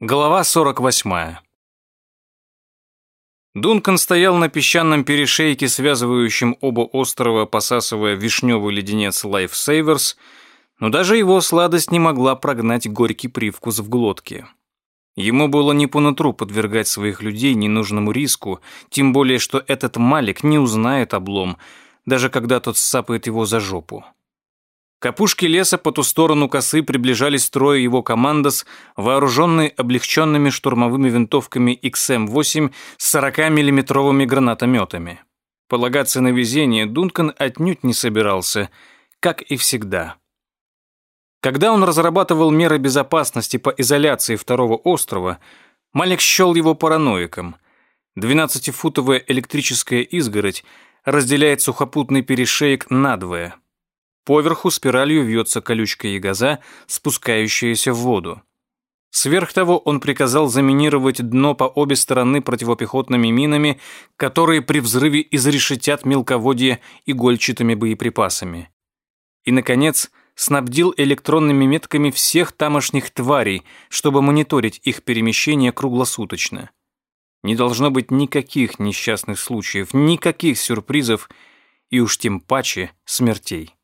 Глава 48. Дункан стоял на песчаном перешейке, связывающем оба острова, посасывая вишневый леденец Life Savers, но даже его сладость не могла прогнать горький привкус в глотке. Ему было не по нутру подвергать своих людей ненужному риску, тем более, что этот Малик не узнает облом, даже когда тот сцапает его за жопу. К опушке леса по ту сторону косы приближались трое его командос, вооруженные облегченными штурмовыми винтовками XM-8 с 40-миллиметровыми гранатометами. Полагаться на везение Дункан отнюдь не собирался, как и всегда. Когда он разрабатывал меры безопасности по изоляции второго острова, Малик счел его параноиком. 12-футовая электрическая изгородь разделяет сухопутный перешеек надвое – Поверху спиралью вьется колючка ягоза, спускающаяся в воду. Сверх того он приказал заминировать дно по обе стороны противопехотными минами, которые при взрыве изрешетят мелководье игольчатыми боеприпасами. И, наконец, снабдил электронными метками всех тамошних тварей, чтобы мониторить их перемещение круглосуточно. Не должно быть никаких несчастных случаев, никаких сюрпризов и уж тем паче смертей.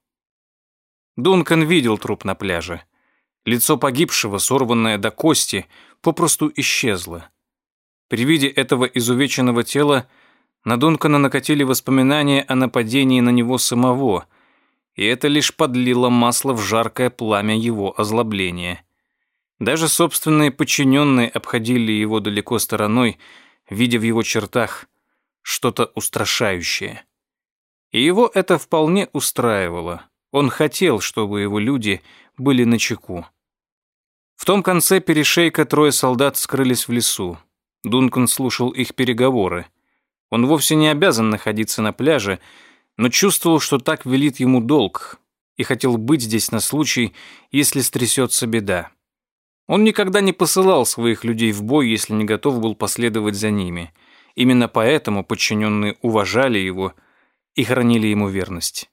Дункан видел труп на пляже. Лицо погибшего, сорванное до кости, попросту исчезло. При виде этого изувеченного тела на Дункана накатили воспоминания о нападении на него самого, и это лишь подлило масло в жаркое пламя его озлобления. Даже собственные подчиненные обходили его далеко стороной, видя в его чертах что-то устрашающее. И его это вполне устраивало. Он хотел, чтобы его люди были на чеку. В том конце перешейка трое солдат скрылись в лесу. Дункан слушал их переговоры. Он вовсе не обязан находиться на пляже, но чувствовал, что так велит ему долг, и хотел быть здесь на случай, если стрясется беда. Он никогда не посылал своих людей в бой, если не готов был последовать за ними. Именно поэтому подчиненные уважали его и хранили ему верность.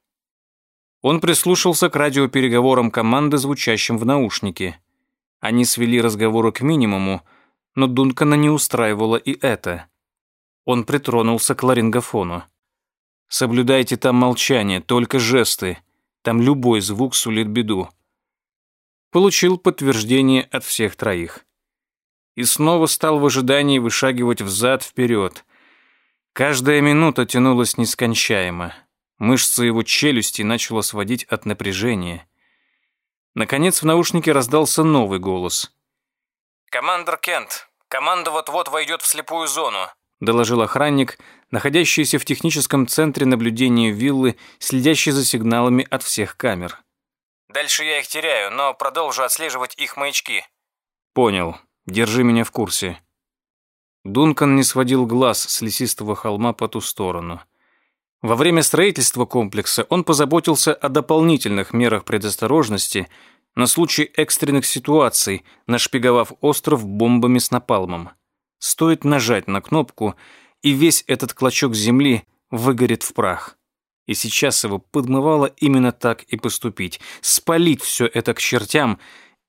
Он прислушался к радиопереговорам команды, звучащим в наушнике. Они свели разговоры к минимуму, но Дункана не устраивало и это. Он притронулся к ларингофону. «Соблюдайте там молчание, только жесты. Там любой звук сулит беду». Получил подтверждение от всех троих. И снова стал в ожидании вышагивать взад-вперед. Каждая минута тянулась нескончаемо. Мышцы его челюсти начало сводить от напряжения. Наконец в наушнике раздался новый голос. «Командор Кент, команда вот-вот войдет в слепую зону», доложил охранник, находящийся в техническом центре наблюдения виллы, следящий за сигналами от всех камер. «Дальше я их теряю, но продолжу отслеживать их маячки». «Понял. Держи меня в курсе». Дункан не сводил глаз с лесистого холма по ту сторону. Во время строительства комплекса он позаботился о дополнительных мерах предосторожности на случай экстренных ситуаций, нашпиговав остров бомбами с напалмом. Стоит нажать на кнопку, и весь этот клочок земли выгорит в прах. И сейчас его подмывало именно так и поступить, спалить все это к чертям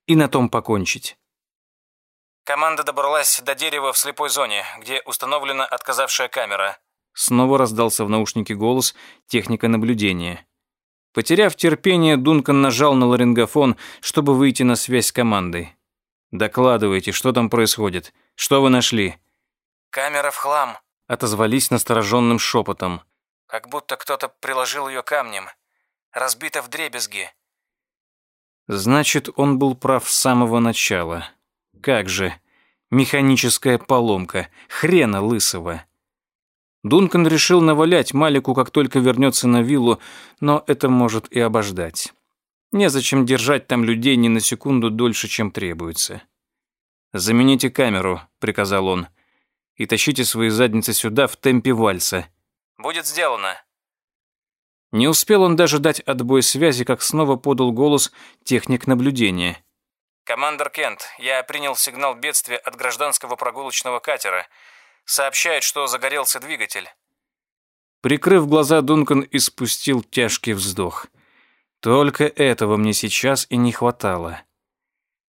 и на том покончить. Команда добралась до дерева в слепой зоне, где установлена отказавшая камера. Снова раздался в наушнике голос техника наблюдения. Потеряв терпение, Дункан нажал на ларингофон, чтобы выйти на связь с командой. «Докладывайте, что там происходит? Что вы нашли?» «Камера в хлам», — отозвались настороженным шепотом. «Как будто кто-то приложил ее камнем. Разбита в дребезги». Значит, он был прав с самого начала. Как же? Механическая поломка. Хрена лысого. Дункан решил навалять Малику, как только вернется на виллу, но это может и обождать. Незачем держать там людей ни на секунду дольше, чем требуется. «Замените камеру», — приказал он, — «и тащите свои задницы сюда в темпе вальса». «Будет сделано». Не успел он даже дать отбой связи, как снова подал голос техник наблюдения. «Командор Кент, я принял сигнал бедствия от гражданского прогулочного катера. Сообщает, что загорелся двигатель. Прикрыв глаза, Дункан испустил тяжкий вздох. Только этого мне сейчас и не хватало.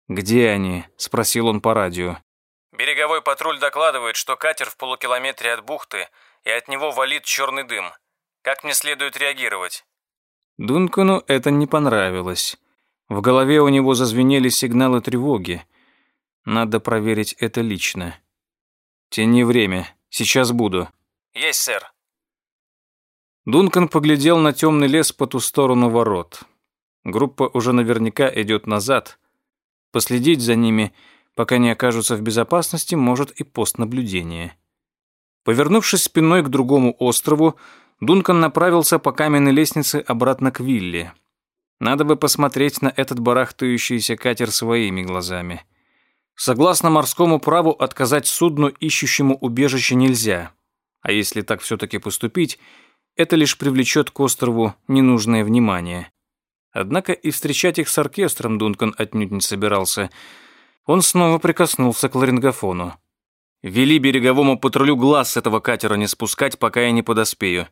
«Где они?» — спросил он по радио. Береговой патруль докладывает, что катер в полукилометре от бухты, и от него валит черный дым. Как мне следует реагировать?» Дункану это не понравилось. В голове у него зазвенели сигналы тревоги. Надо проверить это лично. «Тяни время. Сейчас буду». «Есть, сэр». Дункан поглядел на темный лес по ту сторону ворот. Группа уже наверняка идет назад. Последить за ними, пока не окажутся в безопасности, может и пост наблюдения. Повернувшись спиной к другому острову, Дункан направился по каменной лестнице обратно к вилле. Надо бы посмотреть на этот барахтающийся катер своими глазами. Согласно морскому праву, отказать судну, ищущему убежище, нельзя. А если так все-таки поступить, это лишь привлечет к острову ненужное внимание. Однако и встречать их с оркестром Дункан отнюдь не собирался. Он снова прикоснулся к ларингофону. «Вели береговому патрулю глаз с этого катера не спускать, пока я не подоспею.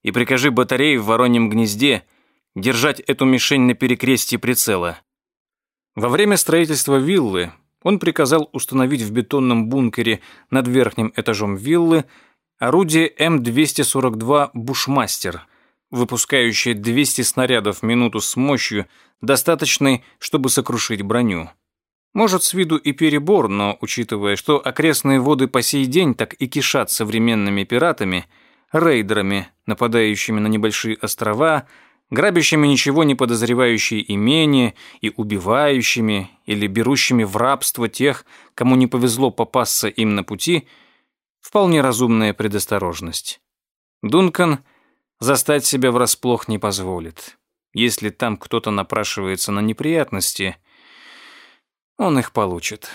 И прикажи батарее в вороньем гнезде держать эту мишень на перекрестье прицела». Во время строительства виллы он приказал установить в бетонном бункере над верхним этажом виллы орудие М242 «Бушмастер», выпускающее 200 снарядов в минуту с мощью, достаточной, чтобы сокрушить броню. Может, с виду и перебор, но, учитывая, что окрестные воды по сей день так и кишат современными пиратами, рейдерами, нападающими на небольшие острова, грабящими ничего не подозревающие имения и убивающими или берущими в рабство тех, кому не повезло попасться им на пути – Вполне разумная предосторожность. Дункан застать себя врасплох не позволит. Если там кто-то напрашивается на неприятности, он их получит.